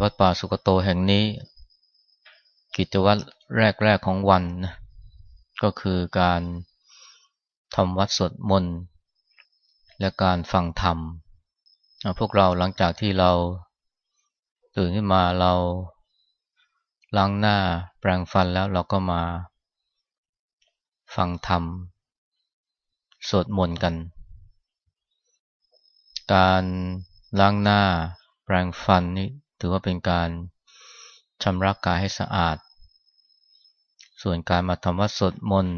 ่วัดป่าสุกโตแห่งนี้ กิจวัตรแรก ๆ ของวันนะก็คือการทำวัดสวดมนต์และการฟังธรรม พวกเราหลังจากที่เราตื่นขึ้นมาเราล้างหน้าแปรงฟันแล้วเราก็มา ฟังธรรม สวดมนต์กัน การล้างหน้าแปรงฟันนี่ ถือว่าเป็นการชำระกายให้สะอาด ส่วนการมาทำวัดสดมน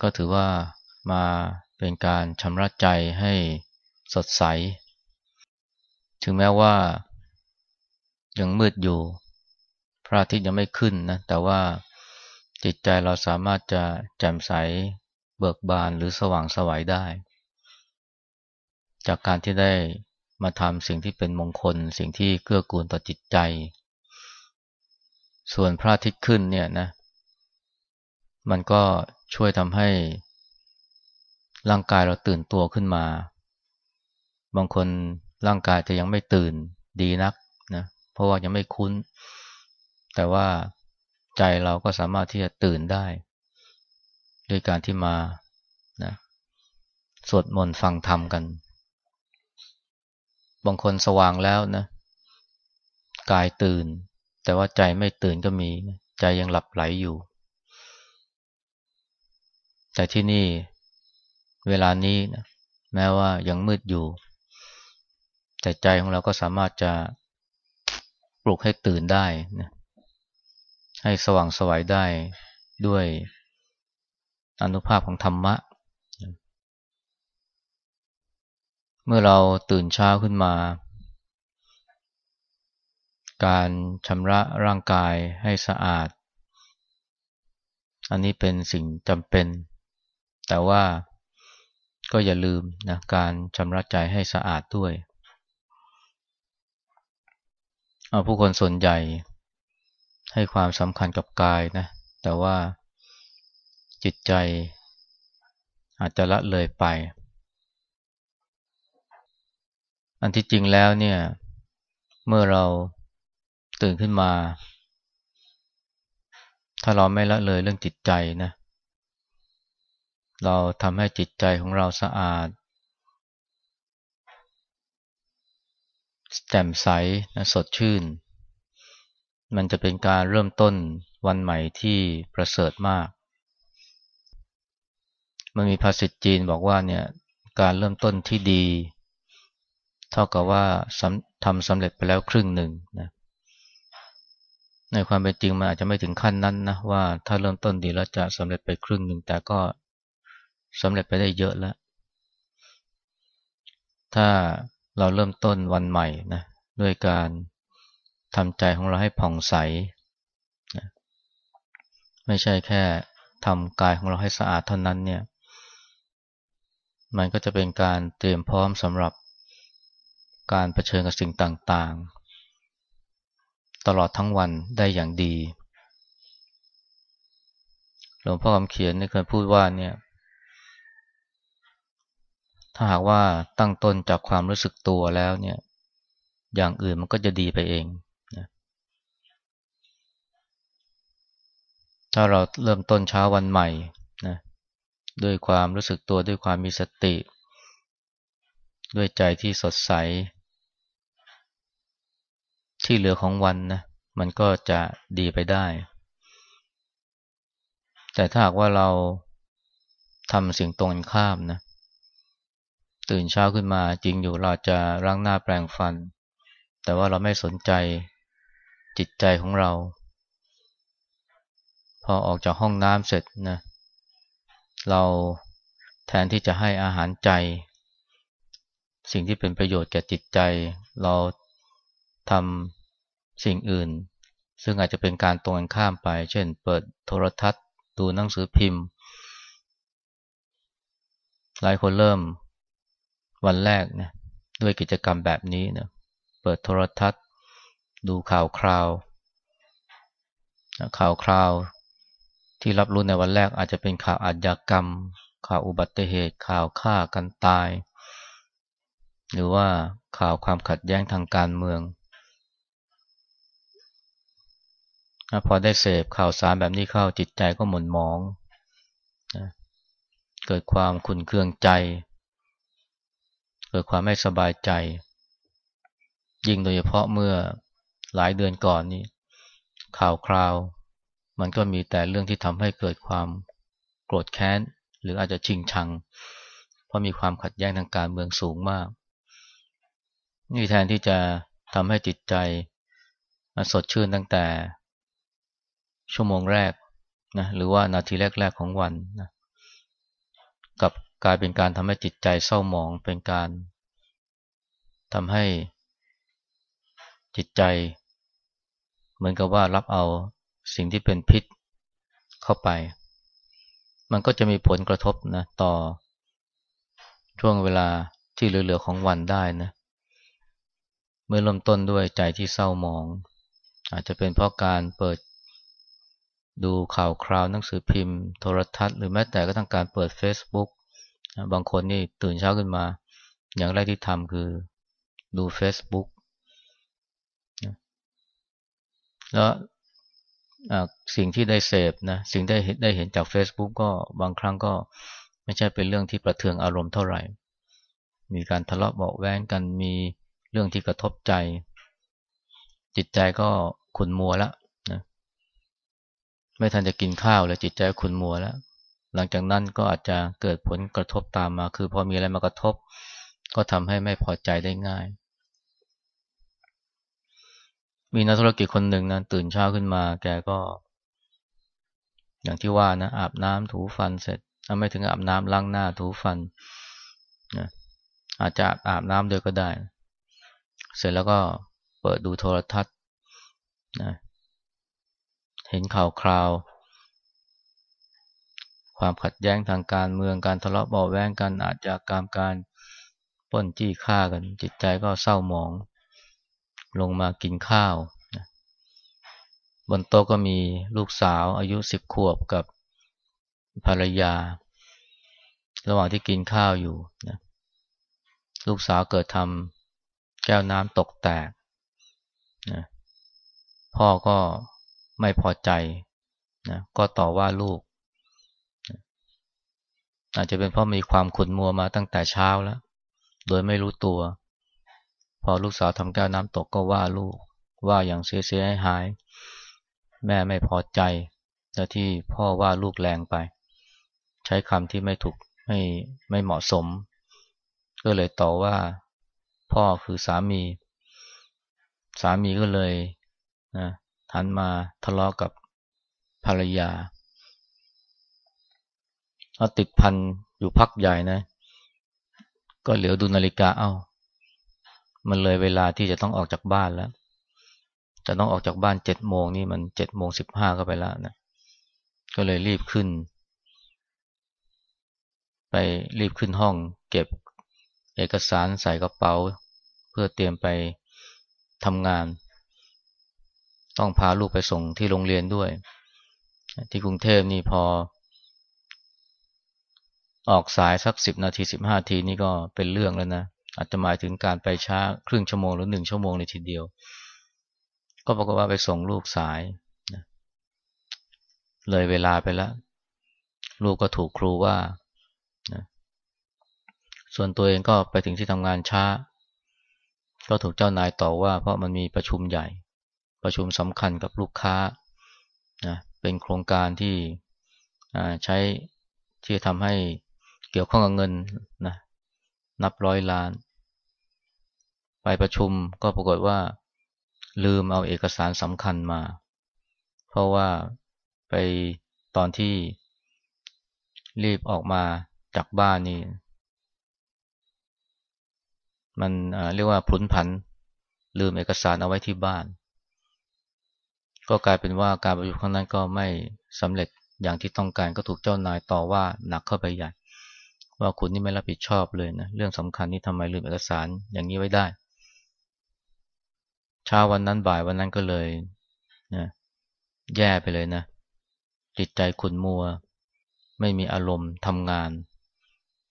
ก็ถือว่ามาเป็นการชำระใจให้สดใส ถึงแม้ว่ายังมืดอยู่ พระอาทิตย์ยังไม่ขึ้นนะ แต่ว่าจิตใจเราสามารถจะแจ่มใสเบิกบานหรือสว่างสวัยได้ จากการที่ได้ มาทำสิ่งที่เป็นมงคล สิ่งที่เกื้อกูลต่อจิตใจ ส่วนพระอาทิตย์ขึ้นเนี่ยนะ มันก็ช่วยทำให้ร่างกายเราตื่นตัวขึ้นมา บางคนร่างกายจะยังไม่ตื่นดีนักนะเพราะว่ายังไม่คุ้น แต่ว่าใจเราก็สามารถที่จะตื่นได้ด้วยการที่มานะสวดมนต์ฟังธรรมกัน บางคนสว่างแล้วนะ กายตื่น แต่ว่าใจไม่ตื่นก็มี ใจยังหลับไหลอยู่ แต่ที่นี่เวลานี้นะแม้ว่ายังมืดอยู่ แต่ใจของเราก็สามารถจะปลุกให้ตื่นได้นะให้สว่างสวัยได้ด้วยอนุภาพของธรรมะ เมื่อเราตื่นเช้าขึ้นมา การชำระร่างกายให้สะอาด อันนี้เป็นสิ่งจำเป็น แต่ว่าก็อย่าลืมนะการชำระใจให้สะอาดด้วยผู้คนส่วนใหญ่ให้ความสำคัญกับกายนะ แต่ว่าจิตใจอาจจะละเลยไป อันที่จริงแล้วเนี่ย เมื่อเราตื่นขึ้นมา ถ้าเราไม่ละเลยเรื่องจิตใจนะ เราทำให้จิตใจของเราสะอาดแจ่มใสนะสดชื่น มันจะเป็นการเริ่มต้นวันใหม่ที่ประเสริฐมาก มันมีภาษิตจีนบอกว่าเนี่ยการเริ่มต้นที่ดี เท่ากับว่าทำสำเร็จไปแล้วครึ่งหนึ่งนะในความเป็นจริงมันอาจจะไม่ถึงขั้นนั้นนะว่าถ้าเริ่มต้นดีแล้วจะสำเร็จไปครึ่งหนึ่งแต่ก็สำเร็จไปได้เยอะแล้ว ถ้าเราเริ่มต้นวันใหม่นะด้วยการทำใจของเราให้ผ่องใสนะไม่ใช่แค่ทำกายของเราให้สะอาดเท่านั้นเนี่ย มันก็จะเป็นการเตรียมพร้อมสำหรับ การเผชิญกับสิ่งต่างๆ ตลอดทั้งวันได้อย่างดี หลวงพ่อคำเขียนเคยพูดว่าเนี่ย ถ้าหากว่าตั้งต้นจากความรู้สึกตัวแล้วเนี่ย อย่างอื่นมันก็จะดีไปเองถ้าเราเริ่มต้นเช้าวันใหม่นะด้วยความรู้สึกตัวด้วยความมีสติ ด้วยใจที่สดใส ที่เหลือของวันนะมันก็จะดีไปได้ แต่ถ้าหากว่าเราทำสิ่งตรงข้ามนะ ตื่นเช้าขึ้นมาจริงอยู่เราจะร่างหน้าแปลงฟัน แต่ว่าเราไม่สนใจจิตใจของเรา พอออกจากห้องน้ำเสร็จนะ เราแทนที่จะให้อาหารใจ สิ่งที่เป็นประโยชน์แก่จิตใจ เราทำสิ่งอื่น ซึ่งอาจจะเป็นการตรงกันข้ามไป เช่น เปิดโทรทัศน์ ดูหนังสือพิมพ์ หลายคนเริ่มวันแรกนะด้วยกิจกรรมแบบนี้นะเปิดโทรทัศน์ ดูข่าวคราว ข่าวคราวที่รับรู้ในวันแรกอาจจะเป็นข่าวอาชญากรรม ข่าวอุบัติเหตุ ข่าวฆ่ากันตาย หรือว่าข่าวความขัดแย้งทางการเมือง พอได้เสพข่าวสารแบบนี้เข้าจิตใจก็หม่นหมองนะเกิดความขุ่นเคืองใจ เกิดความไม่สบายใจ ยิ่งโดยเฉพาะเมื่อหลายเดือนก่อนนี้ข่าวคราว มันก็มีแต่เรื่องที่ทำให้เกิดความโกรธแค้น หรืออาจจะชิงชัง เพราะมีความขัดแย้งทางการเมืองสูงมาก นี่แทนที่จะทำให้จิตใจสดชื่นตั้งแต่ ชั่วโมงแรกนะหรือว่านาทีแรก ๆของวันนะกับกลายเป็นการทำให้จิตใจเศร้าหมองเป็นการทำให้จิตใจ เหมือนกับว่ารับเอาสิ่งที่เป็นพิษเข้าไป มันก็จะมีผลกระทบนะต่อช่วงเวลาที่เหลือๆของวันได้นะเมื่อเริ่มต้นด้วยใจที่เศร้าหมอง อาจจะเป็นเพราะการเปิดดูข่าวคราวหนังสือพิมพ์ โทรทัศน์หรือแม้แต่ก็ทั้งการเปิด Facebook บางคนนี่ตื่นเช้าขึ้นมา อย่างแรกที่ทำคือดู Facebook แล้วสิ่งที่ได้เสพนะสิ่งได้ได้เห็นจาก Facebook ก็บางครั้งก็ไม่ใช่เป็นเรื่องที่ประเทืองอารมณ์เท่าไหร่ มีการทะเลาะเบาแว้งกันมี เรื่องที่กระทบใจ จิตใจก็ขุนมัวแล้วนะไม่ทันจะกินข้าวเลยจิตใจขุนมัวแล้วหลังจากนั้นก็อาจจะเกิดผลกระทบตามมา คือพอมีอะไรมากระทบ ก็ทำให้ไม่พอใจได้ง่าย มีนักธุรกิจคนหนึ่งนะตื่นเช้าขึ้นมา แกก็ อย่างที่ว่านะอาบน้ำถูฟันเสร็จไม่ถึงอาบน้ำล้างหน้าถูฟันนะอาจจะอาบน้ำโดยก็ได้ เสร็จแล้วก็เปิดดูโทรทัศน์นะเห็นข่าวคราว ความขัดแย้งทางการเมืองการทะเลาะเบาแวงกันอาจจะการการป้นจี้ฆ่ากัน จิตใจก็เศร้าหมอง ลงมากินข้าวบนโต๊ะก็มีลูกสาวอายุสิบขวบกับภรรยา ระหว่างที่กินข้าวอยู่นะลูกสาวเกิดทำ แก้วน้ำตกแตกนะพ่อก็ไม่พอใจนะก็ต่อว่าลูก อาจจะเป็นเพราะมีความขุ่นมัวมาตั้งแต่เช้าแล้ว โดยไม่รู้ตัว พอลูกสาวทำแก้วน้ำตกก็ว่าลูก ว่าอย่างเสียเสียหาย แม่ไม่พอใจและที่พ่อว่าลูกแรงไป ใช้คำที่ไม่ถูกไม่ไม่เหมาะสม ก็เลยต่อว่า พ่อคือสามี สามีก็เลยนะหันมาทะเลาะกับภรรยาเอาติดพันอยู่พักใหญ่นะ ก็เหลียวดูนาฬิกาเอา้า มันเลยเวลาที่จะต้องออกจากบ้านแล้ว จะต้องออกจากบ้านเจ็ดโมงนี่มันเจ็ดโมงสิบห้าก็ไปแล้วนะ ก็เลยรีบขึ้น ไปรีบขึ้นห้อง เก็บเอกสารใส่กระเป๋า เพื่อเตรียมไปทำงาน ต้องพาลูกไปส่งที่โรงเรียนด้วย ที่กรุงเทพนี่พอ ออกสายสักสิบนาทีสิบห้าทีนี่ก็เป็นเรื่องแล้วนะอาจจะหมายถึงการไปช้าครึ่งชั่วโมงหรือหนึ่งชั่วโมงในทีเดียว ก็บอกฏว่าไปส่งลูกสายนะเลยเวลาไปแล้วลูกก็ถูกครูว่านะส่วนตัวเองก็ไปถึงที่ทำงานช้า ก็ถูกเจ้านายต่อว่า เพราะมันมีประชุมใหญ่ ประชุมสำคัญกับลูกค้านะเป็นโครงการที่ใช้ที่ทำให้เกี่ยวข้องกับเงินนะนับร้อยล้าน ไปประชุมก็ปรากฏว่า ลืมเอาเอกสารสำคัญมา เพราะว่าไปตอนที่รีบออกมาจากบ้านนี่ มันเรียกว่าพลุนผัน ลืมเอกสารเอาไว้ที่บ้าน ก็กลายเป็นว่าการประชุมครั้งนั้นก็ไม่สำเร็จอย่างที่ต้องการก็ถูกเจ้านายต่อว่าหนักเข้าไปใหญ่ ว่าคุณนี่ไม่รับผิดชอบเลยนะเรื่องสำคัญนี่ทำไมลืมเอกสารอย่างนี้ไว้ได้เช้าวันนั้นบ่ายวันนั้นก็เลยนะแย่ไปเลยนะจิตใจขุนมัว ไม่มีอารมณ์ทำงาน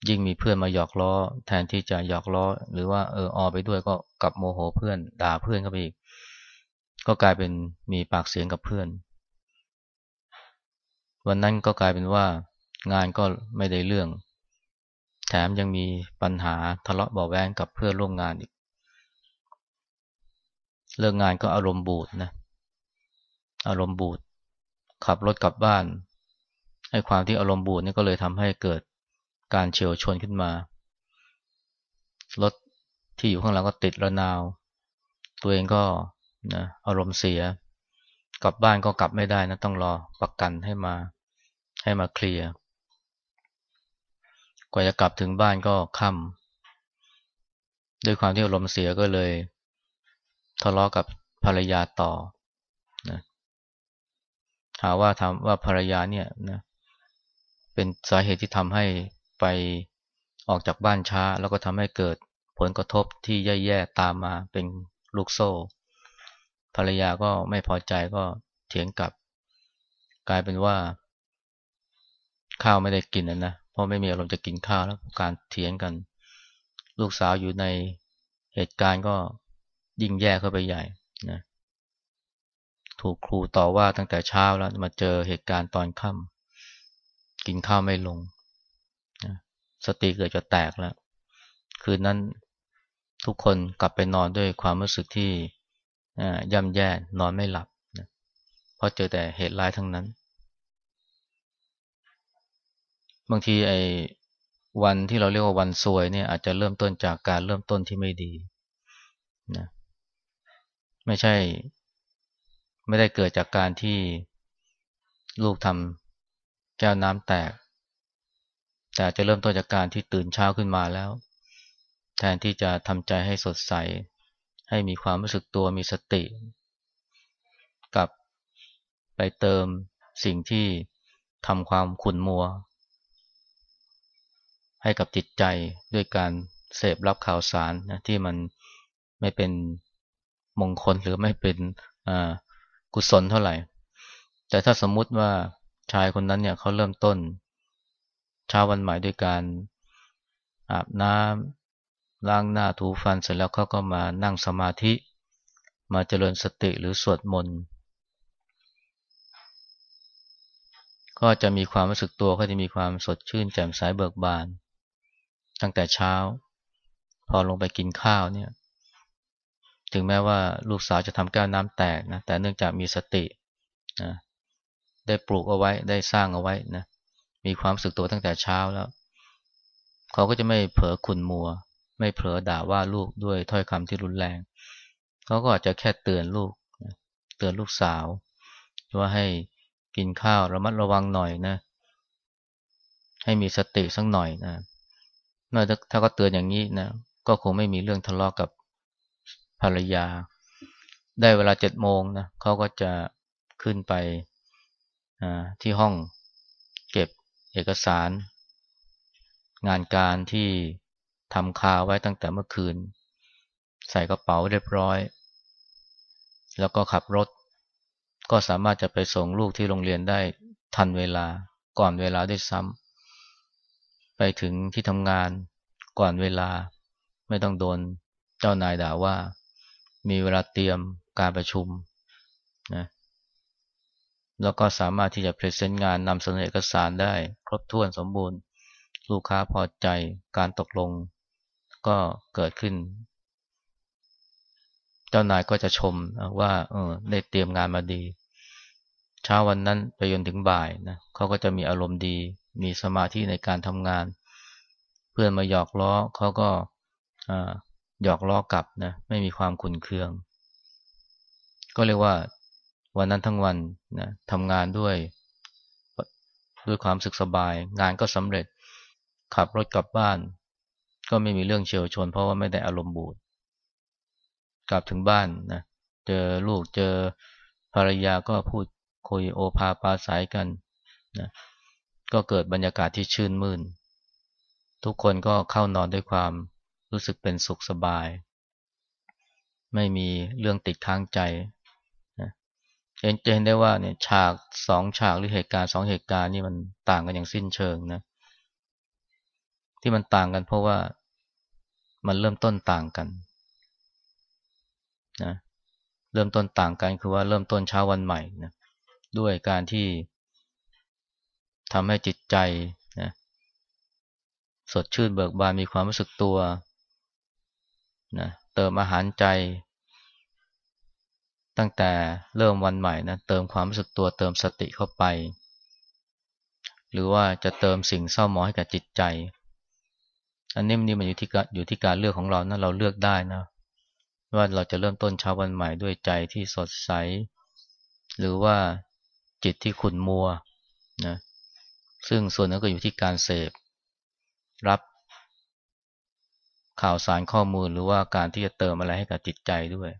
ยิ่งมีเพื่อนมาหยอกล้อ แทนที่จะหยอกล้อ หรือว่าเอออไปด้วยก็กลับโมโหเพื่อน ด่าเพื่อนเข้าไปอีก ก็กลายเป็นมีปากเสียงกับเพื่อน วันนั้นก็กลายเป็นว่างานก็ไม่ได้เรื่อง แถมยังมีปัญหาทะเลาะเบาแวงกับเพื่อนร่วมงานอีก เลิกงานก็อารมณ์บูดนะ อารมณ์บูด ขับรถกลับบ้าน ให้ความที่อารมณ์บูดนี่ก็เลยทำให้เกิด การเฉียวชนขึ้นมา รถที่อยู่ข้างหลังก็ติดระนาว ตัวเองก็นะอารมณ์เสีย กลับบ้านก็กลับไม่ได้นะ ต้องรอประกันให้มา ให้มาเคลียร์ กว่าจะกลับถึงบ้านก็ค่ำด้วยความที่อารมณ์เสียก็เลย ทะเลาะกับภรรยาต่อนะหาว่าทำว่าภรรยาเนี่ยนะเป็นสาเหตุที่ทำให้ ไปออกจากบ้านช้า แล้วก็ทำให้เกิดผลกระทบที่แย่ๆตามมาเป็นลูกโซ่ ภรรยาก็ไม่พอใจก็เถียงกลับ กลายเป็นว่า ข้าวไม่ได้กินนะนะเพราะไม่มีอารมณ์จะกินข้าวแล้วการเถียงกัน ลูกสาวอยู่ในเหตุการณ์ก็ยิ่งแย่เข้าไปใหญ่นะถูกครูต่อว่าตั้งแต่เช้าแล้วมาเจอเหตุการณ์ตอนค่ำกินข้าวไม่ลง สติเกิดจะแตกแล้ว คืนนั้นทุกคนกลับไปนอนด้วยความรู้สึกที่ย่ำแย่นอนไม่หลับนะเพราะเจอแต่เหตุร้ายทั้งนั้น บางทีไอ้วันที่เราเรียกว่าวันซวยเนี่ยอาจจะเริ่มต้นจากการเริ่มต้นที่ไม่ดีนะไม่ใช่ ไม่ได้เกิดจากการที่ลูกทำแก้วน้ำแตก แต่จะเริ่มต้นจากการที่ตื่นเช้าขึ้นมาแล้ว แทนที่จะทำใจให้สดใส ให้มีความรู้สึกตัวมีสติ กับไปเติมสิ่งที่ทำความขุ่นมัว ให้กับจิตใจด้วยการเสพรับข่าวสารนะที่มันไม่เป็นมงคลหรือไม่เป็นกุศลเท่าไหร่ แต่ถ้าสมมุติว่าชายคนนั้นเนี่ยเขาเริ่มต้น ช้าวันใหม่ด้วยการอาบน้ำล้างหน้าถูฟันเสร็จแล้วเขาก็มานั่งสมาธิ มาเจริญสติหรือสวดมนต์ก็จะมีความรู้สึกตัวก็จะมีความสดชื่นแจ่มใสเบิกบาน ตั้งแต่เช้า พอลงไปกินข้าวเนี่ย ถึงแม้ว่าลูกสาวจะทำแก้วน้ำแตกนะแต่เนื่องจากมีสตินะได้ปลูกเอาไว้ได้สร้างเอาไว้นะ มีความสึกตัวตั้งแต่เช้าแล้ว เขาก็จะไม่เผลอขุนมัว ไม่เผลอด่าว่าลูกด้วยถ้อยคำที่รุนแรง เขาก็อาจจะแค่เตือนลูก เตือนลูกสาว ว่าให้กินข้าวระมัดระวังหน่อยนะ ให้มีสติสักหน่อยนะเมื่อถ้าก็เตือนอย่างนี้นะ ก็คงไม่มีเรื่องทะเลาะกกับภรรยา ได้เวลาเจ็ดโมงนะเขาก็จะขึ้นไปที่ห้อง เอกสาร งานการที่ทำคาไว้ตั้งแต่เมื่อคืน ใส่กระเป๋าเรียบร้อย แล้วก็ขับรถ ก็สามารถจะไปส่งลูกที่โรงเรียนได้ทันเวลาก่อนเวลาได้ซ้ำไปถึงที่ทำงานก่อนเวลาไม่ต้องโดนเจ้านายด่าว่า มีเวลาเตรียมการประชุมนะ แล้วก็สามารถที่จะพรีเซนต์งานนำเสนอเอกสารได้ ครบถ้วนสมบูรณ์ ลูกค้าพอใจการตกลงก็เกิดขึ้น เจ้านายก็จะชมว่าเออได้เตรียมงานมาดี เช้าวันนั้นไปจนถึงบ่ายนะเขาก็จะมีอารมณ์ดี มีสมาธิในการทำงาน เพื่อนมาหยอกล้อเขาก็หยอกล้อกลับนะไม่มีความขุนเคือง ก็เรียกว่า วันนั้นทั้งวันนะทำงานด้วย ด้วยความสึกสบาย งานก็สำเร็จ ขับรถกลับบ้าน ก็ไม่มีเรื่องเฉียวชน เพราะว่าไม่ได้อารมณ์บูดกลับถึงบ้านนะเจอลูกเจอภรรยาก็พูดคุยโอภาปาสายกันนะก็เกิดบรรยากาศที่ชื่นมื่น ทุกคนก็เข้านอนด้วยความรู้สึกเป็นสุขสบาย ไม่มีเรื่องติดค้างใจ เห็นเห็นได้ว่าเนี่ยฉากสองฉากหรือเหตุการณ์สองเหตุการณ์นี่มันต่างกันอย่างสิ้นเชิงนะ ที่มันต่างกันเพราะว่ามันเริ่มต้นต่างกันนะเริ่มต้นต่างกันคือว่าเริ่มต้นเช้าวันใหม่นะด้วยการที่ทำให้จิตใจนะสดชื่นเบิกบานมีความรู้สึกตัวนะเติมอาหารใจ ตั้งแต่เริ่มวันใหม่นะเติมความรู้สึกตัวเติมสติเข้าไป หรือว่าจะเติมสิ่งเศร้าหมองให้กับจิตใจ อันนี้มันอยู่ที่อยู่ที่การเลือกของเรานะเราเลือกได้นะ ว่าเราจะเริ่มต้นเช้าวันใหม่ด้วยใจที่สดใส หรือว่าจิตที่ขุ่นมัวนะซึ่งส่วนนั้นก็อยู่ที่การเสพ รับข่าวสารข้อมูลหรือว่าการที่จะเติมอะไรให้กับจิตใจด้วย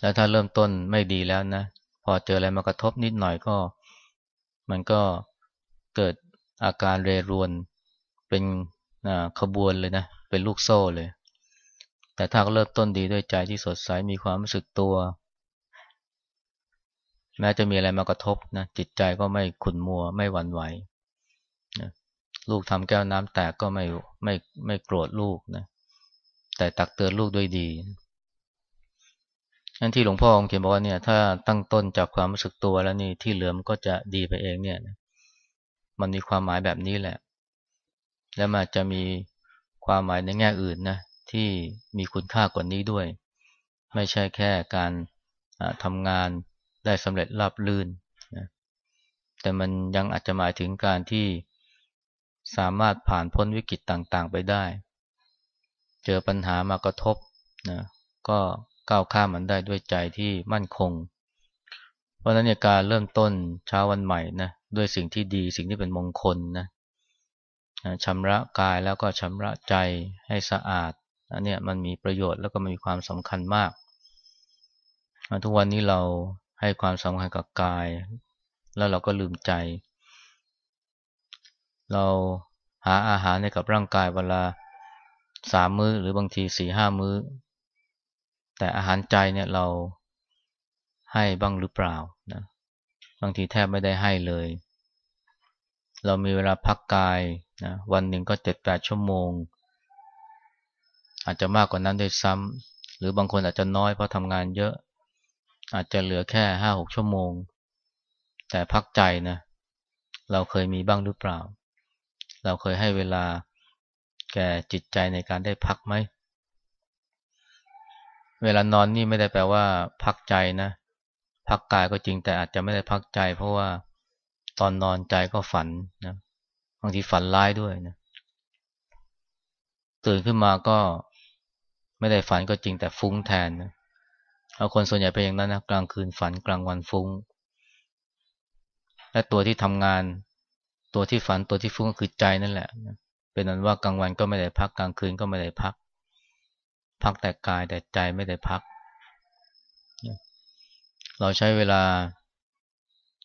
แล้วถ้าเริ่มต้นไม่ดีแล้วนะ พอเจออะไรมากระทบนิดหน่อยก็ มันก็เกิดอาการเรรวนเป็นขบวนเลยนะ เป็นลูกโซ่เลย แต่ถ้าเริ่มต้นดีด้วยใจที่สดใสมีความรู้สึกตัว แม้จะมีอะไรมากระทบนะจิตใจก็ไม่ขุนมัวไม่หวั่นไหวนะลูกทำแก้วน้ำแตกก็ไม่ไม่ไม่โกรธลูกนะแต่ตักเตือนลูกด้วยดี นั่นที่หลวงพ่อองค์เขียนบอกว่าเนี่ย ถ้าตั้งต้นจากความรู้สึกตัวแล้วนี่ที่เหลือมันก็จะดีไปเองเนี่ยมันมีความหมายแบบนี้แหละ แล้วมันจะมีความหมายในแง่อื่นนะที่มีคุณค่ากว่านี้ด้วย ไม่ใช่แค่การทำงานได้สำเร็จราบลื่นนะแต่มันยังอาจจะหมายถึงการที่สามารถผ่านพ้นวิกฤตต่างๆไปได้ เจอปัญหามากระทบนะก็ ก้าวข้ามมันได้ด้วยใจที่มั่นคง เพราะนั้นเนี่ยการเริ่มต้นเช้าวันใหม่นะด้วยสิ่งที่ดีสิ่งที่เป็นมงคลนะชำระกายแล้วก็ชำระใจให้สะอาดอันนี้มันมีประโยชน์แล้วก็มีความสำคัญมาก ทุกวันนี้เราให้ความสำคัญกับกาย แล้วเราก็ลืมใจ เราหาอาหารให้กับร่างกายเวลาสามมื้อหรือบางทีสี่ห้ามื้อ แต่อาหารใจเนี่ยเราให้บ้างหรือเปล่านะบางทีแทบไม่ได้ให้เลย เรามีเวลาพักกายนะวันหนึ่งก็เจ็ดแปดชั่วโมง อาจจะมากกว่านั้นด้วยซ้ำหรือบางคนอาจจะน้อยเพราะทำงานเยอะ อาจจะเหลือแค่ห้าหกชั่วโมง แต่พักใจนะเราเคยมีบ้างหรือเปล่า เราเคยให้เวลาแก่จิตใจในการได้พักไหม เวลานอนนี่ไม่ได้แปลว่า พักใจนะ พักกายก็จริงแต่อาจจะไม่ได้พักใจ เพราะว่าตอนนอนใจก็ฝันนะบางทีฝันร้ายด้วยนะตื่นขึ้นมาก็ไม่ได้ฝันก็จริงแต่ฟุ้งแทนนะเอาคนส่วนใหญ่เป็นอย่างนั้นนะกลางคืนฝันกลางวันฟุ้ง และตัวที่ทำงาน ตัวที่ฝันตัวที่ฟุ้งก็คือใจนั่นแหละเป็นนั้นว่ากลางวันก็ไม่ได้พักกลางคืนก็ไม่ได้พัก พักแต่กายแต่ใจไม่ได้พัก เราใช้เวลา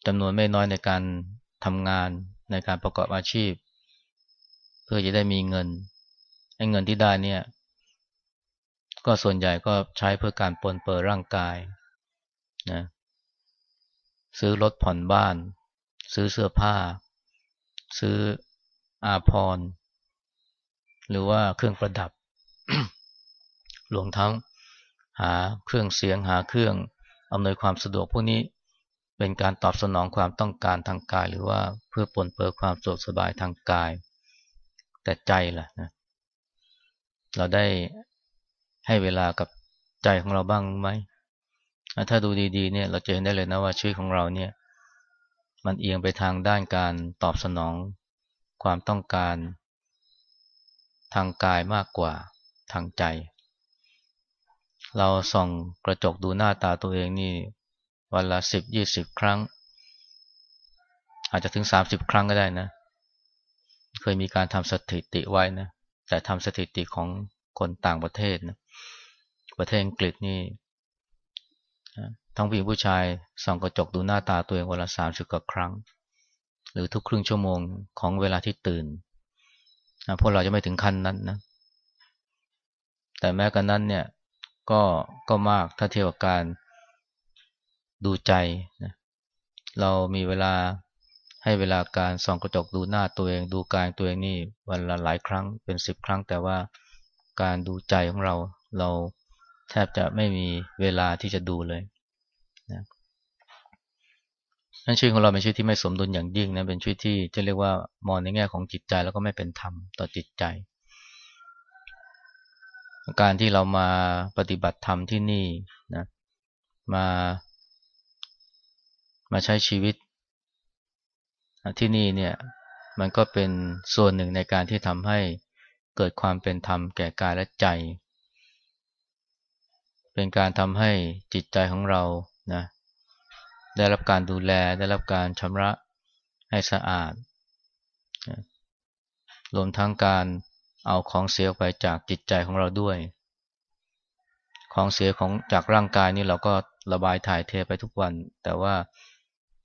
จำนวนไม่น้อยในการทำงานในการประกอบอาชีพ เพื่อจะได้มีเงินไอ้เงินที่ได้เนี่ย ก็ส่วนใหญ่ก็ใช้เพื่อการปลนเปื้อร่างกายนะซื้อรถผ่อนบ้าน ซื้อเสื้อผ้า ซื้ออาพร หรือว่าเครื่องประดับ รวมทั้งหาเครื่องเสียงหาเครื่องอำนวยความสะดวกพวกนี้เป็นการตอบสนองความต้องการทางกาย หรือว่าเพื่อปนเปื้อความสะดวกสบายทางกาย แต่ใจล่ะนะเราได้ให้เวลากับใจของเราบ้างไหมถ้าดูดีๆเนี่ยเราจะเห็นได้เลยนะว่าชีวิตของเราเนี่ย มันเอียงไปทางด้านการตอบสนองความต้องการ ทางกายมากกว่าทางใจ เราส่องกระจกดูหน้าตาตัวเองนี่ วันละสิบยี่สิบครั้ง อาจจะถึงสามสิบครั้งก็ได้นะ เคยมีการทำสถิติไว้นะ แต่ทำสถิติของคนต่างประเทศนะ ประเทศอังกฤษนี่ทั้งผู้หญิงผู้ชายส่องกระจกดูหน้าตาตัวเองวันละสามสิบกว่าครั้ง หรือทุกครึ่งชั่วโมงของเวลาที่ตื่นนะพวกเราจะไม่ถึงขั้นนั้นนะ แต่แม้กันนั้นเนี่ย ก็ก็มากถ้าเทียบกับการดูใจนะเรามีเวลาให้เวลาการส่องกระจกดูหน้าตัวเองดูกายตัวเองนี่วันละหลายครั้งเป็นสิบครั้ง แต่ว่าการดูใจของเรา เราแทบจะไม่มีเวลาที่จะดูเลยนะนั่นชีวิตของเราเป็นชีวิตที่ไม่สมดุลอย่างยิ่งนะเป็นชีวิตที่จะเรียกว่ามองในแง่ของจิตใจแล้วก็ไม่เป็นธรรมต่อจิตใจ การที่เรามาปฏิบัติธรรมที่นี่นะมา มาใช้ชีวิต ที่นี่เนี่ย มันก็เป็นส่วนหนึ่งในการที่ทำให้เกิดความเป็นธรรมแก่กายและใจ เป็นการทำให้จิตใจของเรานะได้รับการดูแลได้รับการชำระให้สะอาด รวมทั้งการ เอาของเสียไปจากจิตใจของเราด้วย ของเสียของจากร่างกายนี่เราก็ระบายถ่ายเทไปทุกวัน แต่ว่า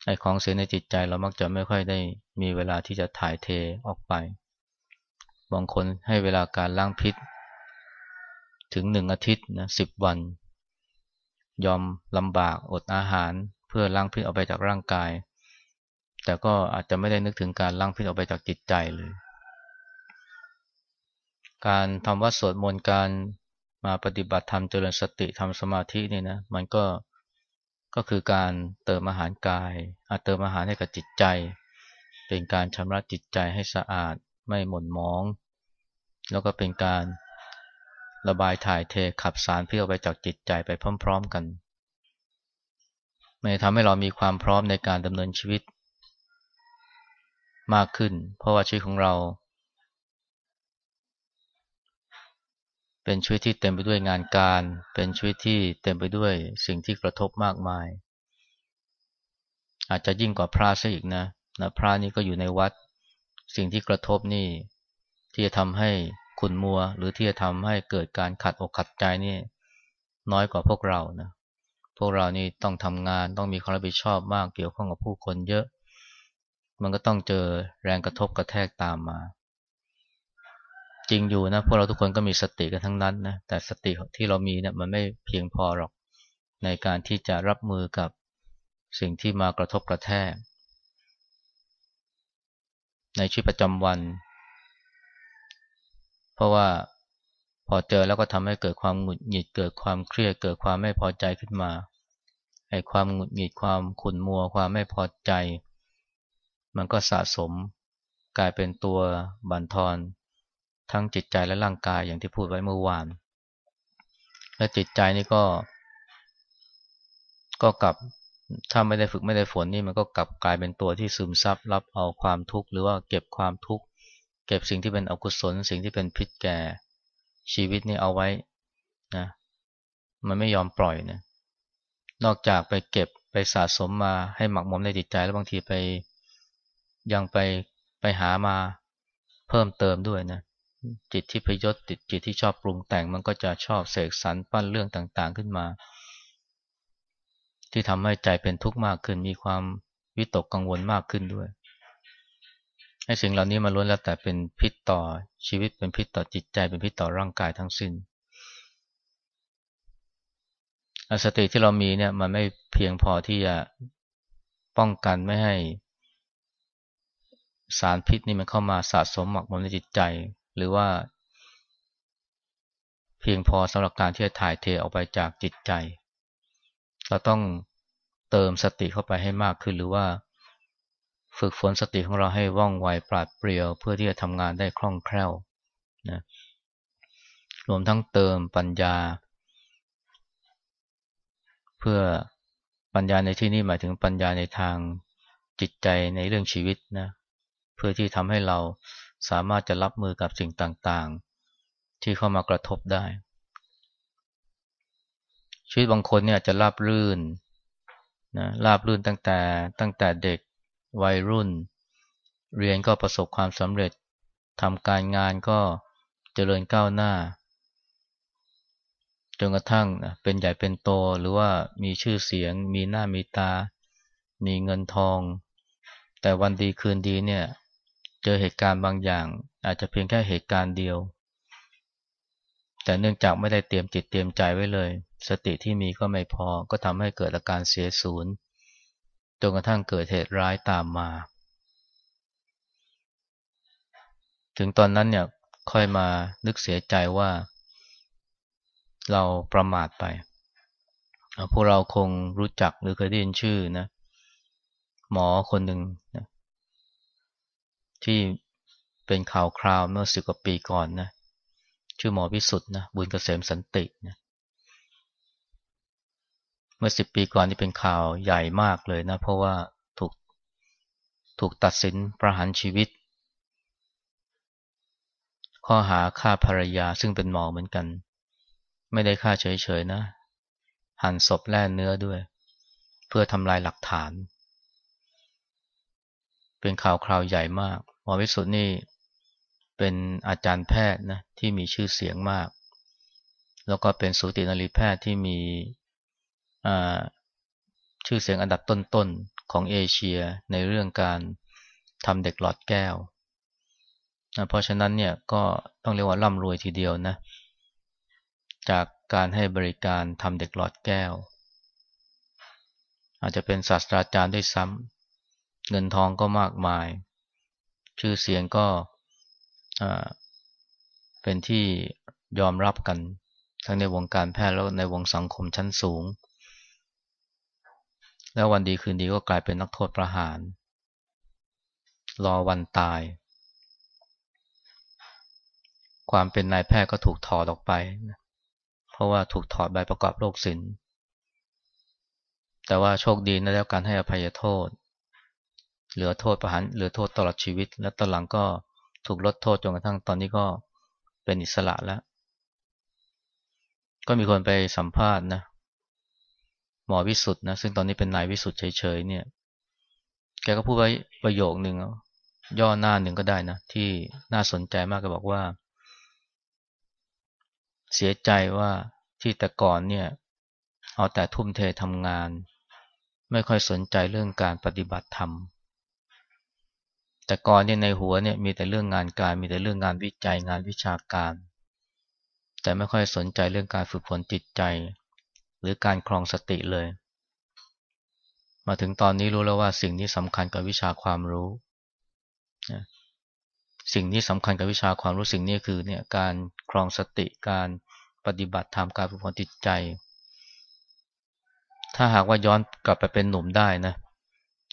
ไอ้ของเสียในจิตใจเรามักจะไม่ค่อยได้มีเวลาที่จะถ่ายเทออกไป บางคนให้เวลาการล้างพิษ ถึงหนึ่งอาทิตย์นะสิบวัน ยอมลำบากอดอาหารเพื่อล้างพิษออกไปจากร่างกาย แต่ก็อาจจะไม่ได้นึกถึงการล้างพิษออกไปจากจิตใจเลย การทำวัดสวดมนต์การมาปฏิบัติธรรมเจริญสติทำสมาธินี่นะมันก็ก็คือการเติมอาหารกายอาเติมอาหารให้กับจิตใจ เป็นการชำระจิตใจให้สะอาดไม่หม่นมอง แล้วก็เป็นการระบายถ่ายเทขับสารพิษออกไปจากจิตใจไปพร้อม ๆกันมันทำให้เรามีความพร้อมในการดำเนินชีวิต มากขึ้น เพราะว่าชีวิตของเรา เป็นชีวิตที่เต็มไปด้วยงานการ เป็นชีวิตที่เต็มไปด้วยสิ่งที่กระทบมากมาย อาจจะยิ่งกว่าพระซะอีกนะนะพระนี่ก็อยู่ในวัด สิ่งที่กระทบนี่ ที่จะทำให้ขุนมัว หรือที่จะทำให้เกิดการขัดอกขัดใจนี่ น้อยกว่าพวกเรานะพวกเรานี่ต้องทำงานต้องมีความรับผิดชอบมากเกี่ยวข้องกับผู้คนเยอะ มันก็ต้องเจอแรงกระทบกระแทกตามมา จริงอยู่นะพวกเราทุกคนก็มีสติกันทั้งนั้นนะแต่สติที่เรามีเนี่ยมันไม่เพียงพอหรอกในการที่จะรับมือกับสิ่งที่มากระทบกระแทก ในชีวิตประจำวัน เพราะว่าพอเจอแล้วก็ทำให้เกิดความหงุดหงิดเกิดความเครียดเกิดความไม่พอใจขึ้นมาไอ้ความหงุดหงิดความขุ่นมัวความไม่พอใจ มันก็สะสมกลายเป็นตัวบั่นทอน ทั้งจิตใจและร่างกายอย่างที่พูดไว้เมื่อวาน และจิตใจนี่ก็ ก็กลับถ้าไม่ได้ฝึกไม่ได้ฝนนี่มันก็กลับกลายเป็นตัวที่ซึมซับรับเอาความทุกข์หรือว่าเก็บความทุกข์เก็บสิ่งที่เป็นอกุศลสิ่งที่เป็นพิษแก่ชีวิตนี่เอาไว้นะมันไม่ยอมปล่อยนะนอกจากไปเก็บไปสะสมมาให้หมักหมมในจิตใจแล้วบางทีไปยังไปไปหามาเพิ่มเติมด้วยนะ จิตที่พยศติดจิตที่ชอบปรุงแต่งมันก็จะชอบเสกสรรปั้นเรื่องต่างๆขึ้นมา ที่ทำให้ใจเป็นทุกข์มากขึ้น มีความวิตกกังวลมากขึ้นด้วยไอ้สิ่งเหล่านี้มาล้วนแล้วแต่เป็นพิษต่อชีวิตเป็นพิษต่อจิตใจเป็นพิษต่อร่างกายทั้งสิ้นสติที่เรามีเนี่ยมันไม่เพียงพอที่จะป้องกันไม่ให้ สารพิษนี่มันเข้ามาสะสมหมักหมมในจิตใจ หรือว่า เพียงพอสำหรับการที่จะถ่ายเทออกไปจากจิตใจ เราต้องเติมสติเข้าไปให้มากขึ้น หรือว่า ฝึกฝนสติของเราให้ว่องไวปราดเปรียว เพื่อที่จะทำงานได้คล่องแคล่วนะรวมทั้งเติมปัญญา เพื่อปัญญาในที่นี้หมายถึงปัญญาในทางจิตใจในเรื่องชีวิตนะเพื่อที่ทำให้เรา สามารถจะรับมือกับสิ่งต่างๆ ที่เข้ามากระทบได้ ชีวิตบางคนเนี่ยจะราบรื่นนะราบรื่นตั้งแต่ตั้งแต่เด็กวัยรุ่น เรียนก็ประสบความสำเร็จทำการงานก็เจริญก้าวหน้าจนกระทั่งเป็นใหญ่เป็นโตหรือว่ามีชื่อเสียง มีหน้ามีตา มีเงินทอง แต่วันดีคืนดีเนี่ย เจอเหตุการณ์บางอย่าง อาจจะเพียงแค่เหตุการณ์เดียว แต่เนื่องจากไม่ได้เตรียมจิตเตรียมใจไว้เลย สติที่มีก็ไม่พอก็ทำให้เกิดอาการเสียศูนย์จนกระทั่งเกิดเหตุร้ายตามมา ถึงตอนนั้นเนี่ยค่อยมานึกเสียใจว่า เราประมาทไป พวกเราคงรู้จักหรือเคยได้ยินชื่อนะ หมอคนหนึ่งนะ ที่เป็นข่าวคราวเมื่อสิบกว่าปีก่อนนะชื่อหมอวิสุทธ์นะบุญเกษมสันตินะเมื่อสิบปีก่อนนี่เป็นข่าวใหญ่มากเลยนะ เพราะว่าถูกถูกตัดสินประหารชีวิต ข้อหาฆ่าภรรยาซึ่งเป็นหมอเหมือนกัน ไม่ได้ฆ่าเฉยๆนะ หั่นศพแล่เนื้อด้วย เพื่อทำลายหลักฐาน เป็นข่าวคราวใหญ่มาก มอวิสุทธ์นี่เป็นอาจารย์แพทย์นะที่มีชื่อเสียงมาก แล้วก็เป็นสูตินรีแพทย์ที่มีชื่อเสียงอันดับต้นๆของเอเชียในเรื่องการทำเด็กหลอดแก้วนะเพราะฉะนั้นเนี่ยก็ต้องเรียกว่าร่ำรวยทีเดียวนะ จากการให้บริการทำเด็กหลอดแก้ว อาจจะเป็นศาสตราจารย์ด้วยซ้ำเงินทองก็มากมาย ชื่อเสียงก็เป็นที่ยอมรับกัน ทั้งในวงการแพทย์แล้วในวงสังคมชั้นสูง แล้ววันดีคืนดีก็กลายเป็นนักโทษประหาร รอวันตาย ความเป็นนายแพทย์ก็ถูกถอดออกไป เพราะว่าถูกถอดใบประกอบโรคศิลป์แต่ว่าโชคดีนะแล้วการให้อภัยโทษ เหลือโทษประหารเหลือโทษตลอดชีวิต และตอนหลังก็ถูกลดโทษจนกระทั่งตอนนี้ก็เป็นอิสระแล้ว ก็มีคนไปสัมภาษณ์นะหมอวิสุทธ์นะซึ่งตอนนี้เป็นนายวิสุทธ์เฉยๆเนี่ย แกก็พูดไว้ประโยคหนึ่งย่อหน้าหนึ่งก็ได้นะ ที่น่าสนใจมากก็บอกว่า เสียใจว่าที่แต่ก่อนเนี่ย เอาแต่ทุ่มเททำงาน ไม่ค่อยสนใจเรื่องการปฏิบัติธรรม แต่ก่อนเนี่ยในหัวเนี่ยมีแต่เรื่องงานการ มีแต่เรื่องงานวิจัยงานวิชาการ แต่ไม่ค่อยสนใจเรื่องการฝึกฝนจิตใจ หรือการครองสติเลย มาถึงตอนนี้รู้แล้วว่าสิ่งนี้สำคัญกับวิชาความรู้สิ่งนี้สำคัญกับวิชาความรู้สิ่งนี้คือเนี่ยการครองสติการปฏิบัติธรรมการฝึกฝนจิตใจ ถ้าหากว่าย้อนกลับไปเป็นหนุ่มได้นะ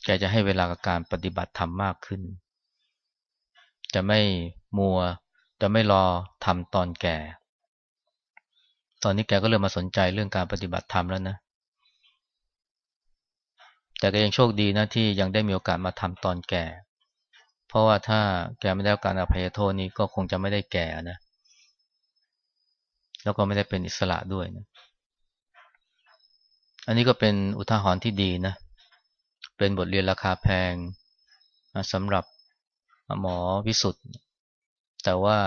แกจะให้เวลากับการปฏิบัติธรรมมากขึ้น จะไม่มัว จะไม่รอทำตอนแก่ ตอนนี้แกก็เริ่มมาสนใจเรื่องการปฏิบัติธรรมแล้วนะ แต่ก็ยังโชคดีนะที่ยังได้มีโอกาสมาทำตอนแก่ เพราะว่าถ้าแกไม่ได้การอภัยโทษนี้ก็คงจะไม่ได้แก่นะ แล้วก็ไม่ได้เป็นอิสระด้วยนะอันนี้ก็เป็นอุทาหรณ์ที่ดีนะ เป็นบทเรียนราคาแพงสำหรับ หมอวิสุทธ์แต่ว่า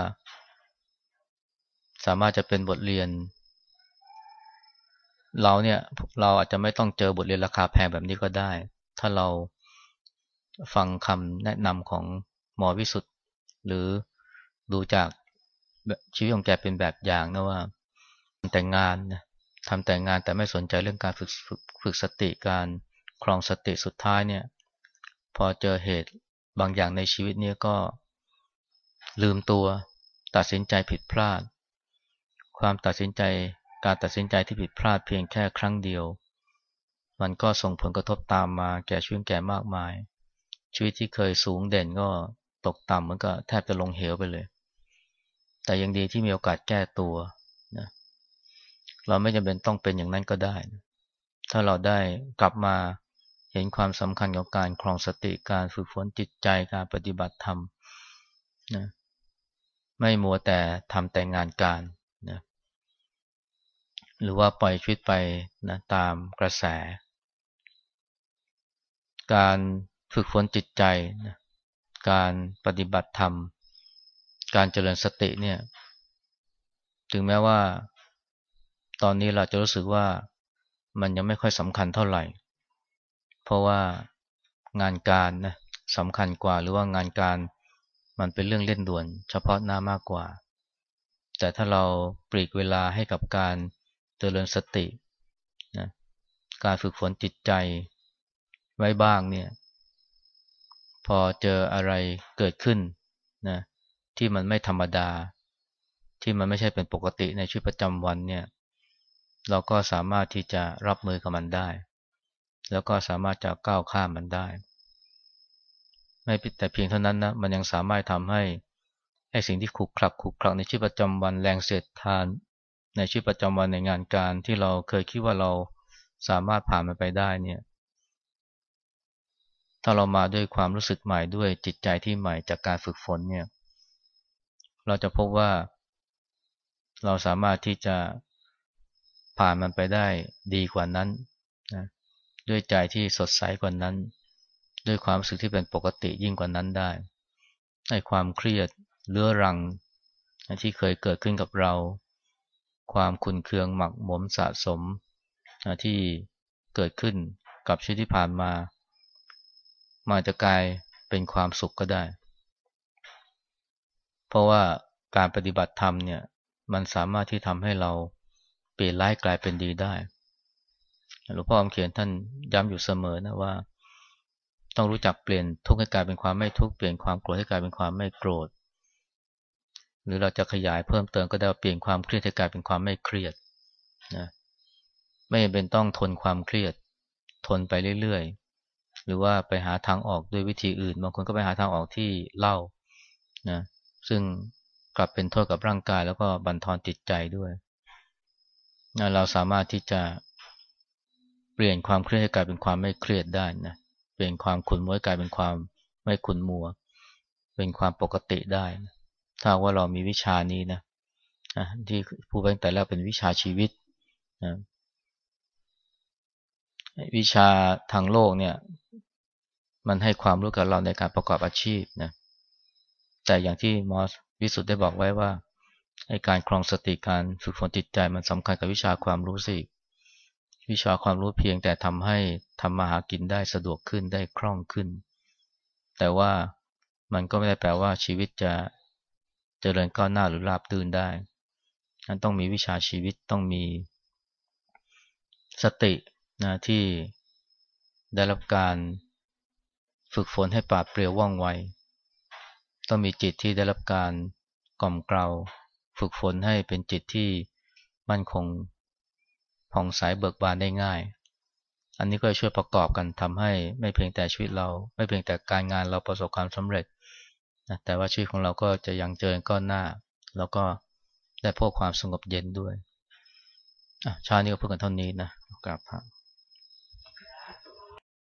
สามารถจะเป็นบทเรียน เราเนี่ยเราอาจจะไม่ต้องเจอบทเรียนราคาแพงแบบนี้ก็ได้ ถ้าเราฟังคำแนะนำของหมอวิสุทธ์หรือดูจากชีวิตของแกเป็นแบบอย่างนะว่าแต่งงานนะทำแต่งงานแต่ไม่สนใจเรื่องการฝึกฝึกสติการครองสติสุดท้ายเนี่ย พอเจอเหตุ บางอย่างในชีวิตนี้ก็ลืมตัว ตัดสินใจผิดพลาด ความตัดสินใจการตัดสินใจที่ผิดพลาดเพียงแค่ครั้งเดียว มันก็ส่งผลกระทบตามมาแก่ชีวิตแก่มากมาย ชีวิตที่เคยสูงเด่นก็ตกต่ำมันก็แทบจะลงเหวไปเลย แต่ยังดีที่มีโอกาสแก้ตัวนะเราไม่จำเป็นต้องเป็นอย่างนั้นก็ได้ ถ้าเราได้กลับมา เห็นความสำคัญของการครองสติการฝึกฝนจิตใจการปฏิบัติธรรมนะไม่มัวแต่ทำแต่งานการนะหรือว่าปล่อยชีวิตไปนะตามกระแส การฝึกฝนจิตใจนะการปฏิบัติธรรม การเจริญสติเนี่ย ถึงแม้ว่า ตอนนี้เราจะรู้สึกว่ามันยังไม่ค่อยสำคัญเท่าไหร่ ราะว่างานการนะสำคัญกว่า หรือว่างานการมันเป็นเรื่องเล่นด่วน เฉพาะหน้ามากกว่า แต่ถ้าเราปลีกเวลาให้กับการเจริญสตินะการฝึกฝนจิตใจไว้บ้างเนี่ย พอเจออะไรเกิดขึ้นนะที่มันไม่ธรรมดา ที่มันไม่ใช่เป็นปกติในชีวิตประจำวันเนี่ย เราก็สามารถที่จะรับมือกับมันได้ แล้วก็สามารถจะก้าวข้ามมันได้ ไม่แต่เพียงเท่านั้นนะมันยังสามารถทำให้ไอ้สิ่งที่ขุกคลักขุกคลักในชีวิตประจำวันแรงเสียดทาน ในชีวิตประจำวันในงานการที่เราเคยคิดว่าเราสามารถผ่านมันไปได้เนี่ย ถ้าเรามาด้วยความรู้สึกใหม่ด้วยจิตใจที่ใหม่จากการฝึกฝนเนี่ย เราจะพบว่า เราสามารถที่จะผ่านมันไปได้ดีกว่านั้นนะ ด้วยใจที่สดใสกว่านั้น ด้วยความรู้สึกที่เป็นปกติยิ่งกว่านั้นได้ให้ความเครียดเรื้อรังที่เคยเกิดขึ้นกับเรา ความขุนเคืองหมักหมมสะสมที่เกิดขึ้นกับชีวิตที่ผ่านมา มาจะกลายเป็นความสุขก็ได้ เพราะว่าการปฏิบัติธรรมเนี่ยมันสามารถที่ทำให้เราเปลี่ยนร้ายกลายเป็นดีได้ หลวงพ่อคำเขียนท่านย้ำอยู่เสมอนะว่า ต้องรู้จักเปลี่ยนทุกข์ให้กลายเป็นความไม่ทุกข์เปลี่ยนความโกรธให้กลายเป็นความไม่โกรธ หรือเราจะขยายเพิ่มเติมก็ได้เปลี่ยนความเครียดให้กลายเป็นความไม่เครียดนะไม่เป็นต้องทนความเครียด ทนไปเรื่อยๆ หรือว่าไปหาทางออกด้วยวิธีอื่นบางคนก็ไปหาทางออกที่เล่านะซึ่งกลับเป็นโทษกับร่างกายแล้วก็บั่นทอนจิตใจด้วยนะเราสามารถที่จะ ปลี่ยนความเครียดให้กลายเป็นความไม่เครียดได้นะเปลี่ยนความขุ่นมัวกลายเป็นความไม่ขุ่นมัว เป็นความปกติได้นะถ้าว่าเรามีวิชานี้นะนะที่ผู้เป็นแต่แล้วเป็นวิชาชีวิตนะวิชาทางโลกเนี่ย มันให้ความรู้กับเราในการประกอบอาชีพนะแต่อย่างที่มอสวิสุทธ์ได้บอกไว้ว่าการครองสติการฝึกฝนจิตใจมันสำคัญกับวิชาความรู้สิ วิชาความรู้เพียงแต่ทำให้ทำมาหากินได้สะดวกขึ้นได้คล่องขึ้น แต่ว่ามันก็ไม่ได้แปลว่าชีวิตจะจะเจริญก้าวหน้าหรือราบตื่นได้มันต้องมีวิชาชีวิตต้องมีสตินะที่ได้รับการฝึกฝนให้ปราดเปรียวว่องไว ต้องมีจิตที่ได้รับการกล่อมเกลา ฝึกฝนให้เป็นจิตที่มั่นคง ผ่องใสเบิกบานได้ง่าย อันนี้ก็ช่วยประกอบกันทำให้ไม่เพียงแต่ชีวิตเรา ไม่เพียงแต่การงานเราประสบความสำเร็จนะแต่ว่าชีวิตของเราก็จะยังเจริญก้อนหน้า แล้วก็ได้พบความสงบเย็นด้วยชาตินี้ก็พูดกันเท่านี้นะกราบพระ